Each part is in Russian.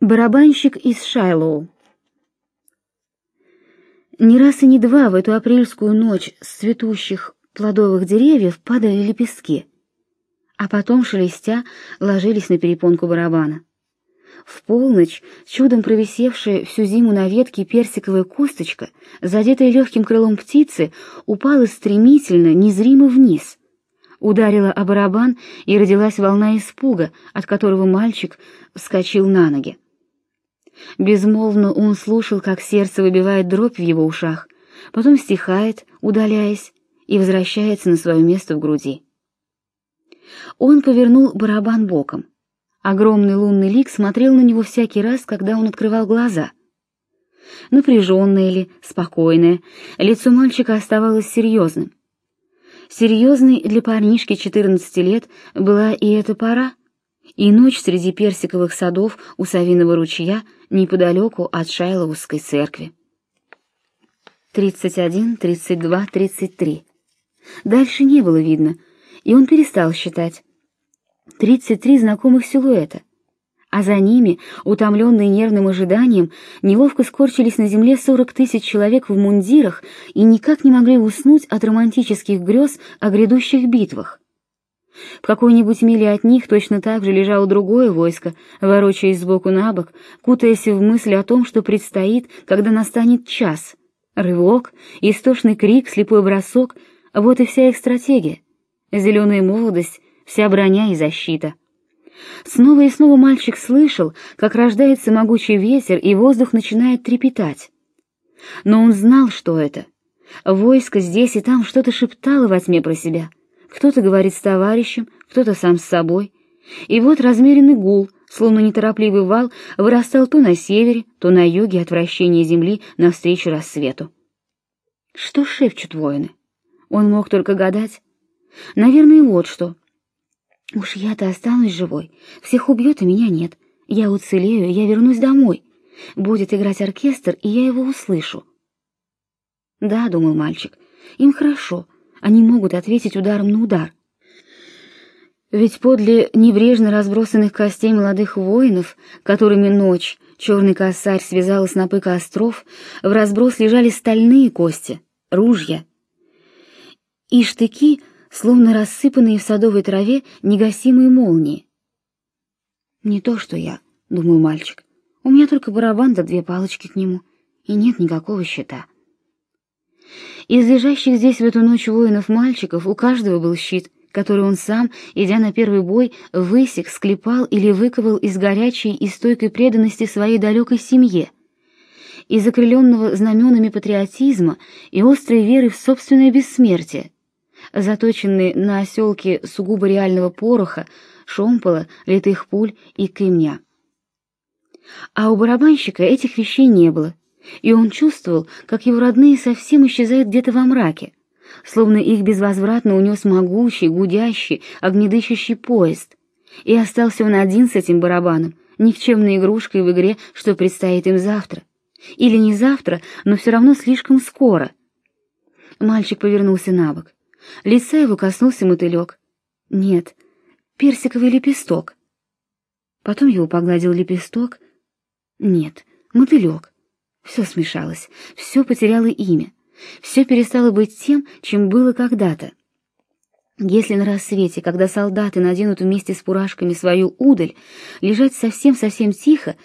Барабанщик из Шайлоу. Не раз и не два в эту апрельскую ночь с цветущих плодовых деревьев падали лепестки, а потом, шелестя, ложились на перепонку барабана. В полночь, чудом провисевшая всю зиму на ветке персиковая косточка, задетая легким крылом птицы, упала стремительно, незримо вниз — ударила о барабан, и родилась волна испуга, от которого мальчик вскочил на ноги. Безмолвно он слушал, как сердце выбивает дробь в его ушах, потом стихает, удаляясь, и возвращается на свое место в груди. Он повернул барабан боком. Огромный лунный лик смотрел на него всякий раз, когда он открывал глаза. Напряженное ли, спокойное, лицо мальчика оставалось серьезным. Серьезной для парнишки 14 лет была и эта пора, и ночь среди персиковых садов у Савиного ручья неподалеку от Шайловской церкви. 31, 32, 33. Дальше не было видно, и он перестал считать. 33 знакомых силуэта а за ними, утомленные нервным ожиданием, неловко скорчились на земле сорок тысяч человек в мундирах и никак не могли уснуть от романтических грез о грядущих битвах. В какой-нибудь миле от них точно так же лежало другое войско, ворочаясь сбоку на бок, кутаясь в мысли о том, что предстоит, когда настанет час. Рывок, истошный крик, слепой бросок — вот и вся их стратегия. Зеленая молодость, вся броня и защита — Снова и снова мальчик слышал, как рождается могучий ветер, и воздух начинает трепетать. Но он знал, что это. Войско здесь и там что-то шептало во тьме про себя. Кто-то говорит с товарищем, кто-то сам с собой. И вот размеренный гул, словно неторопливый вал, вырастал то на севере, то на юге от вращения земли навстречу рассвету. Что шепчут воины? Он мог только гадать. Наверное, вот что — Уж я-то останусь живой. Всех убьет, а меня нет. Я уцелею, я вернусь домой. Будет играть оркестр, и я его услышу. Да, думал мальчик, им хорошо. Они могут ответить ударом на удар. Ведь подле небрежно разбросанных костей молодых воинов, которыми ночь черный косарь связал снопы костров, в разброс лежали стальные кости, ружья. И штыки — словно рассыпанные в садовой траве негасимые молнии. «Не то, что я», — думал мальчик. «У меня только барабан да две палочки к нему, и нет никакого щита». Из лежащих здесь в эту ночь воинов-мальчиков у каждого был щит, который он сам, идя на первый бой, высек, склепал или выковал из горячей и стойкой преданности своей далекой семье, из окрыленного знаменами патриотизма и острой веры в собственное бессмертие, заточенный на оселки сугубо реального пороха, шомпола, литых пуль и кремня. А у барабанщика этих вещей не было, и он чувствовал, как его родные совсем исчезают где-то во мраке, словно их безвозвратно унес могучий, гудящий, огнедышащий поезд, и остался он один с этим барабаном, никчемной игрушкой в игре, что предстоит им завтра. Или не завтра, но все равно слишком скоро. Мальчик повернулся на бок. Лица его коснулся мотылек. Нет, персиковый лепесток. Потом его погладил лепесток. Нет, мотылек. Все смешалось, все потеряло имя. Все перестало быть тем, чем было когда-то. Если на рассвете, когда солдаты наденут вместе с пурашками свою удаль, лежать совсем-совсем тихо,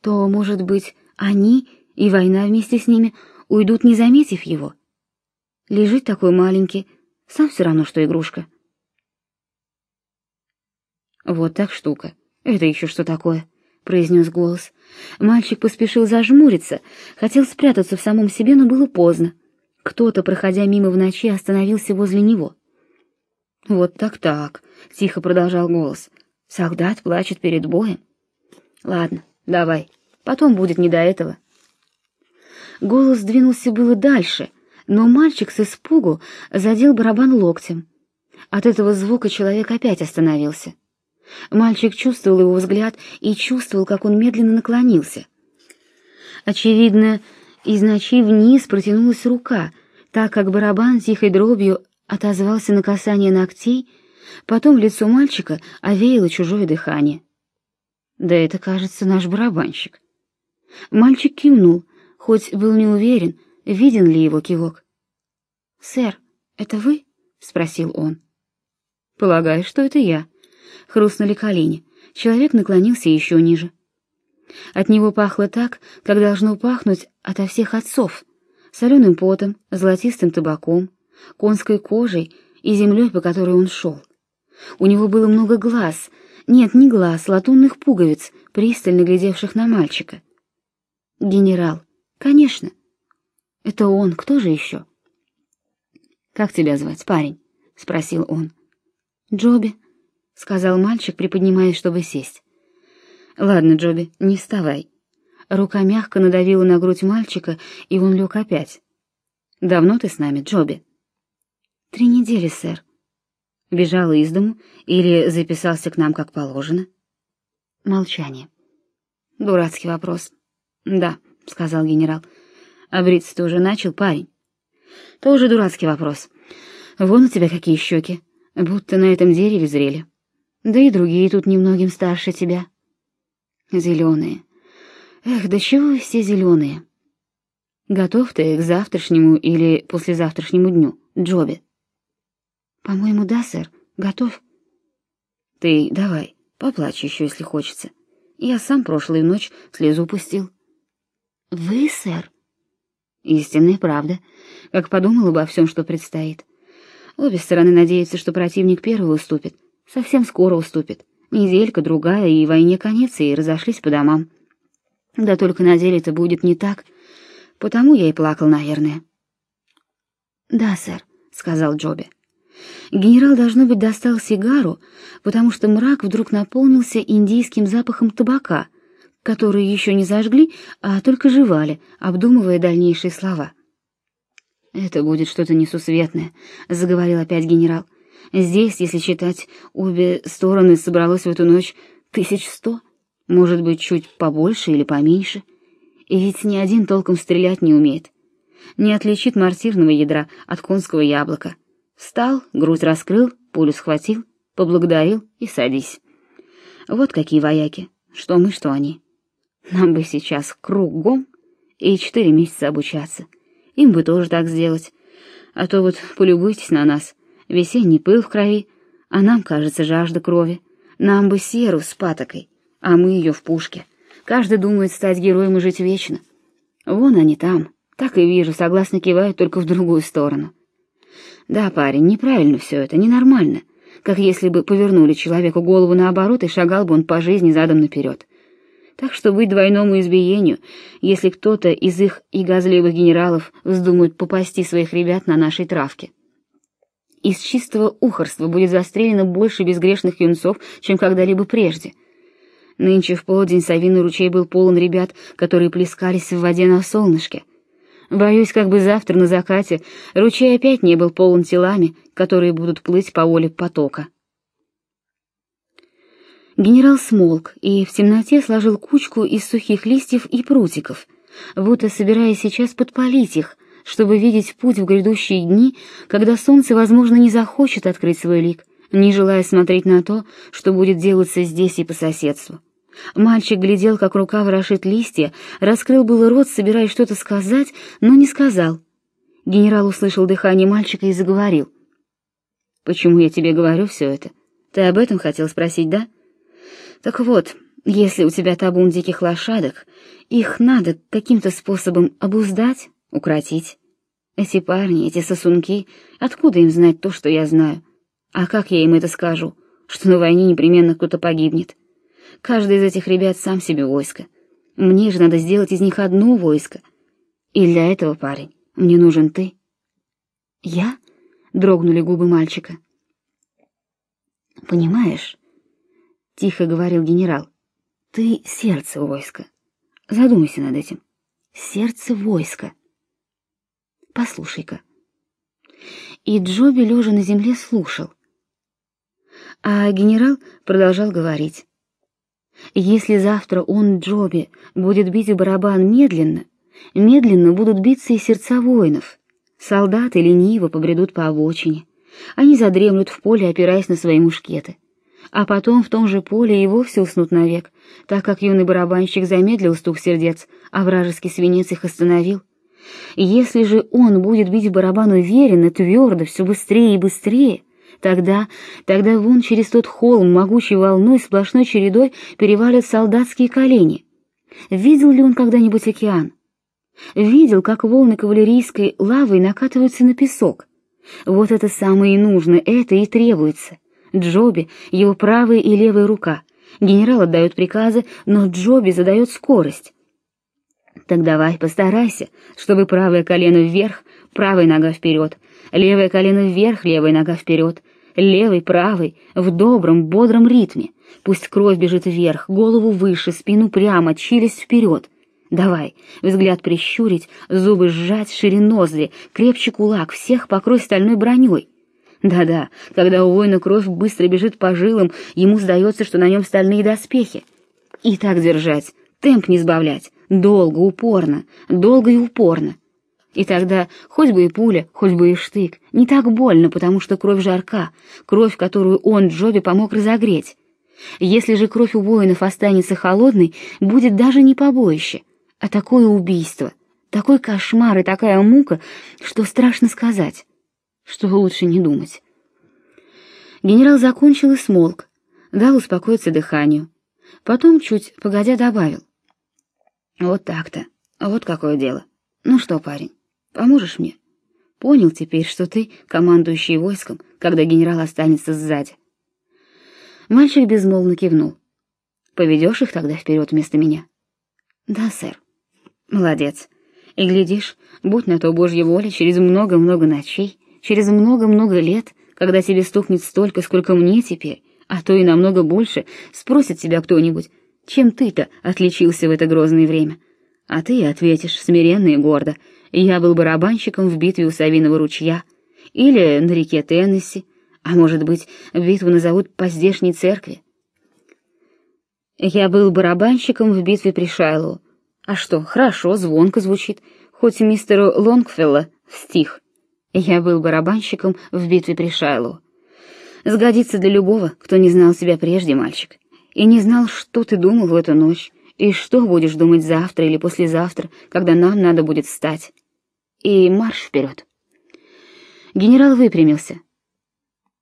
то, может быть, они и война вместе с ними уйдут, не заметив его. Лежит такой маленький, сам все равно, что игрушка. Вот так штука. Это еще что такое? Произнес голос. Мальчик поспешил зажмуриться, хотел спрятаться в самом себе, но было поздно. Кто-то, проходя мимо в ночи, остановился возле него. Вот так-так, тихо продолжал голос. Солдат плачет перед боем. Ладно, давай. Потом будет не до этого. Голос двинулся было дальше, но мальчик с испугу задел барабан локтем. От этого звука человек опять остановился. Мальчик чувствовал его взгляд и чувствовал, как он медленно наклонился. Очевидно, из ночи вниз протянулась рука, так как барабан тихой дробью отозвался на касание ногтей, потом лицо мальчика овеяло чужое дыхание. Да это, кажется, наш барабанщик. Мальчик кивнул, хоть был не уверен, виден ли его кивок. «Сэр, это вы?» — спросил он. «Полагаю, что это я». Хрустнули колени. Человек наклонился еще ниже. От него пахло так, как должно пахнуть ото всех отцов. Соленым потом, золотистым табаком, конской кожей и землей, по которой он шел. У него было много глаз, нет, не глаз, латунных пуговиц, пристально глядевших на мальчика. Генерал, конечно. Это он, кто же еще? «Как тебя звать, парень?» — спросил он. «Джоби», — сказал мальчик, приподнимаясь, чтобы сесть. «Ладно, Джоби, не вставай». Рука мягко надавила на грудь мальчика, и он лег опять. «Давно ты с нами, Джоби?» «Три недели, сэр». «Бежал из дому или записался к нам как положено?» Молчание. «Дурацкий вопрос». «Да», — сказал генерал. «А бриться ты уже начал, парень?» «Тоже дурацкий вопрос. Вон у тебя какие щеки, будто на этом дереве зрели. Да и другие тут немногим старше тебя». Зеленые. Эх, да чего все зеленые? Готов ты к завтрашнему или послезавтрашнему дню, Джоби? По-моему, да, сэр, готов. Ты давай, поплачь еще, если хочется. Я сам прошлую ночь слезу пустил. Вы, сэр? Истинная правда. Как подумал обо всем, что предстоит. Обе стороны надеются, что противник первый уступит. Совсем скоро уступит. Неделька, другая, и войне конец, и разошлись по домам. Да только на деле это будет не так. Потому я и плакал, наверное. «Да, сэр», — сказал Джоби. Генерал, должно быть, достал сигару, потому что мрак вдруг наполнился индийским запахом табака, который еще не зажгли, а только жевали, обдумывая дальнейшие слова. «Это будет что-то несусветное», — заговорил опять генерал. Здесь, если считать обе стороны, собралось в эту ночь тысяч сто, может быть, чуть побольше или поменьше. И ведь ни один толком стрелять не умеет. Не отличит мортирного ядра от конского яблока. Встал, грудь раскрыл, пулю схватил, поблагодарил и садись. Вот какие вояки, что мы, что они. Нам бы сейчас кругом и четыре месяца обучаться. Им бы тоже так сделать. А то вот полюбуйтесь на нас — весенний пыл в крови, а нам, кажется, жажда крови. Нам бы серу с патокой, а мы ее в пушке. Каждый думает стать героем и жить вечно. Вон они там, так и вижу, согласно кивают только в другую сторону. Да, парень, неправильно все это, ненормально. Как если бы повернули человеку голову наоборот, и шагал бы он по жизни задом наперед. Так что быть двойному избиению, если кто-то из их и газливых генералов вздумает попасти своих ребят на нашей травке из чистого ухорства будет застрелено больше безгрешных юнцов, чем когда-либо прежде. Нынче в полдень Савиный ручей был полон ребят, которые плескались в воде на солнышке. Боюсь, как бы завтра на закате ручей опять не был полон телами, которые будут плыть по воле потока. Генерал смолк и в темноте сложил кучку из сухих листьев и прутиков, будто собираясь сейчас подпалить их, чтобы видеть путь в грядущие дни, когда солнце, возможно, не захочет открыть свой лик, не желая смотреть на то, что будет делаться здесь и по соседству. Мальчик глядел, как рука ворошит листья, раскрыл было рот, собираясь что-то сказать, но не сказал. Генерал услышал дыхание мальчика и заговорил. «Почему я тебе говорю все это? Ты об этом хотел спросить, да? Так вот, если у тебя табун диких лошадок, их надо каким-то способом обуздать, укротить. Эти парни, эти сосунки, откуда им знать то, что я знаю? А как я им это скажу? Что на войне непременно кто-то погибнет. Каждый из этих ребят сам себе войско. Мне же надо сделать из них одно войско. И для этого, парень, мне нужен ты. Я? Дрогнули губы мальчика. Понимаешь? Тихо говорил генерал. Ты сердце войска. Задумайся над этим. Сердце войска. Послушай-ка». И Джоби, лежа на земле, слушал. А генерал продолжал говорить. «Если завтра он, Джоби, будет бить барабан медленно, медленно будут биться и сердца воинов. Солдаты лениво побредут по обочине. Они задремлют в поле, опираясь на свои мушкеты. а потом в том же поле и вовсе уснут навек, так как юный барабанщик замедлил стук сердец, а вражеский свинец их остановил. Если же он будет бить в барабан уверенно, твердо, все быстрее и быстрее, тогда, тогда вон через тот холм могучей волной сплошной чередой перевалят солдатские колени. Видел ли он когда-нибудь океан? Видел, как волны кавалерийской лавы накатываются на песок. Вот это самое и нужно, это и требуется. Джоби, его правая и левая рука. Генерал отдает приказы, но Джоби задает скорость. Так давай, постарайся, чтобы правое колено вверх, правая нога вперед, левое колено вверх, левая нога вперед, левый, правый, в добром, бодром ритме. Пусть кровь бежит вверх, голову выше, спину прямо, челюсть вперед. Давай, взгляд прищурить, зубы сжать, шире ноздри, крепче кулак, всех покрой стальной броней. Да-да, когда у воина кровь быстро бежит по жилам, ему сдается, что на нем стальные доспехи. И так держать, темп не сбавлять, долго, упорно, долго и упорно. И тогда хоть бы и пуля, хоть бы и штык, не так больно, потому что кровь жарка, кровь, которую он Джоби помог разогреть. Если же кровь у воинов останется холодной, будет даже не побоище, а такое убийство, такой кошмар и такая мука, что страшно сказать, что лучше не думать. Генерал закончил и смолк, дал успокоиться дыханию. Потом, чуть погодя, добавил. «Вот так-то, вот какое дело. Ну что, парень, поможешь мне? Понял теперь, что ты командующий войском, когда генерал останется сзади». Мальчик безмолвно кивнул. «Поведешь их тогда вперед вместо меня?» «Да, сэр». «Молодец. И глядишь, будь на то Божья воля, через много-много ночей, через много-много лет, когда тебе стукнет столько, сколько мне теперь, а то и намного больше, спросит тебя кто-нибудь, чем ты-то отличился в это грозное время. А ты ответишь смиренно и гордо, я был барабанщиком в битве у Савиного ручья или на реке Теннесси, а может быть, битву назовут по здешней церкви. Я был барабанщиком в битве при Шайлоу. А что, хорошо, звонко звучит, хоть мистеру Лонгфелла в стих. Я был барабанщиком в битве при Шайлоу. Сгодится для любого, кто не знал себя прежде, мальчик, и не знал, что ты думал в эту ночь, и что будешь думать завтра или послезавтра, когда нам надо будет встать. И марш вперед. Генерал выпрямился.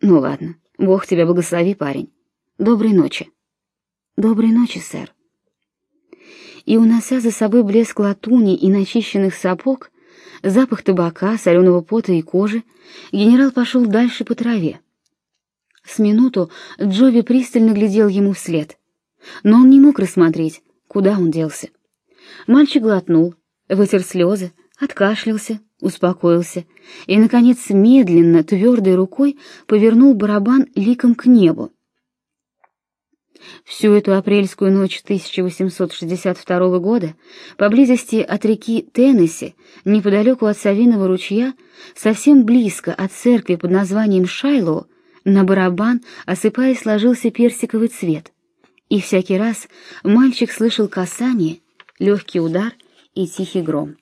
Ну ладно, Бог тебя благослови, парень. Доброй ночи. Доброй ночи, сэр. И унося за собой блеск латуни и начищенных сапог, запах табака, соленого пота и кожи, генерал пошел дальше по траве. С минуту Джови пристально глядел ему вслед, но он не мог рассмотреть, куда он делся. Мальчик глотнул, вытер слезы, откашлялся, успокоился и, наконец, медленно, твердой рукой повернул барабан ликом к небу. Всю эту апрельскую ночь 1862 года, поблизости от реки Теннесси, неподалеку от Савиного ручья, совсем близко от церкви под названием Шайлоу, на барабан, осыпаясь, ложился персиковый цвет. И всякий раз мальчик слышал касание, легкий удар и тихий гром.